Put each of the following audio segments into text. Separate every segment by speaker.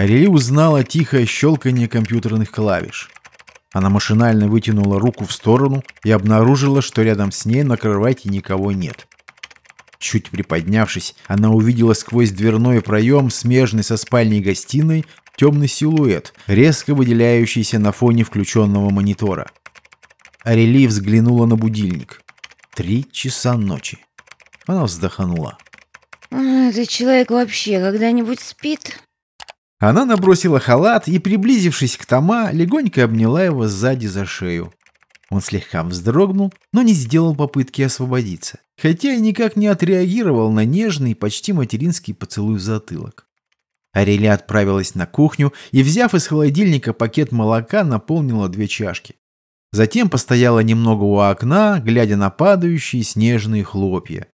Speaker 1: Арели узнала тихое щелканье компьютерных клавиш. Она машинально вытянула руку в сторону и обнаружила, что рядом с ней на кровати никого нет. Чуть приподнявшись, она увидела сквозь дверной проем, смежный со спальней гостиной, темный силуэт, резко выделяющийся на фоне включенного монитора. Арели взглянула на будильник. Три часа ночи. Она вздохнула.
Speaker 2: А, «Этот человек вообще когда-нибудь спит?»
Speaker 1: Она набросила халат и, приблизившись к Тома, легонько обняла его сзади за шею. Он слегка вздрогнул, но не сделал попытки освободиться, хотя и никак не отреагировал на нежный, почти материнский поцелуй в затылок. Арелия отправилась на кухню и, взяв из холодильника пакет молока, наполнила две чашки. Затем постояла немного у окна, глядя на падающие снежные хлопья.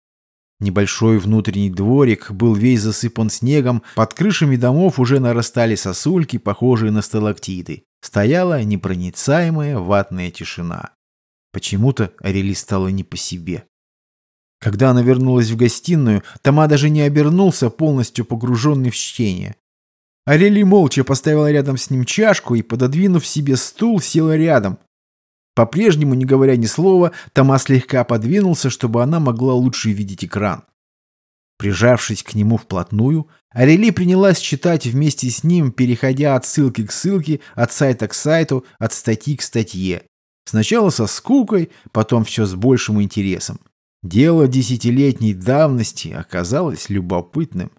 Speaker 1: Небольшой внутренний дворик был весь засыпан снегом, под крышами домов уже нарастали сосульки, похожие на сталактиты. Стояла непроницаемая ватная тишина. Почему-то Арели стало не по себе. Когда она вернулась в гостиную, Тома даже не обернулся, полностью погруженный в чтение. Арели молча поставила рядом с ним чашку и, пододвинув себе стул, села рядом. По-прежнему, не говоря ни слова, Тома слегка подвинулся, чтобы она могла лучше видеть экран. Прижавшись к нему вплотную, Арели принялась читать вместе с ним, переходя от ссылки к ссылке, от сайта к сайту, от статьи к статье. Сначала со скукой, потом все с большим интересом. Дело десятилетней давности оказалось любопытным.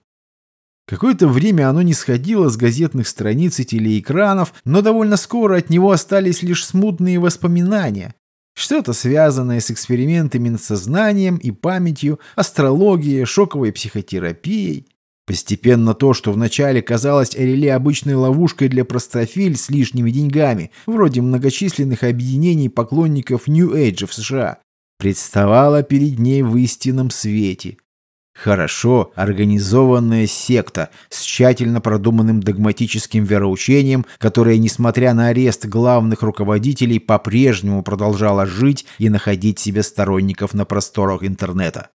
Speaker 1: Какое-то время оно не сходило с газетных страниц и телеэкранов, но довольно скоро от него остались лишь смутные воспоминания. Что-то связанное с экспериментами над сознанием и памятью, астрологией, шоковой психотерапией. Постепенно то, что вначале казалось Эреле обычной ловушкой для простофиль с лишними деньгами, вроде многочисленных объединений поклонников Нью-Эйджа в США, представала перед ней в истинном свете. Хорошо организованная секта с тщательно продуманным догматическим вероучением, которая, несмотря на арест главных руководителей, по-прежнему продолжала жить и находить себе сторонников на просторах интернета.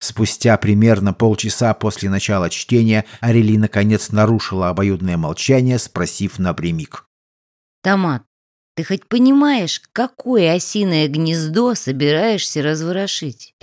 Speaker 1: Спустя примерно полчаса после начала чтения Арели наконец нарушила обоюдное молчание, спросив напрямик.
Speaker 2: «Томат, ты хоть понимаешь, какое осиное гнездо собираешься разворошить?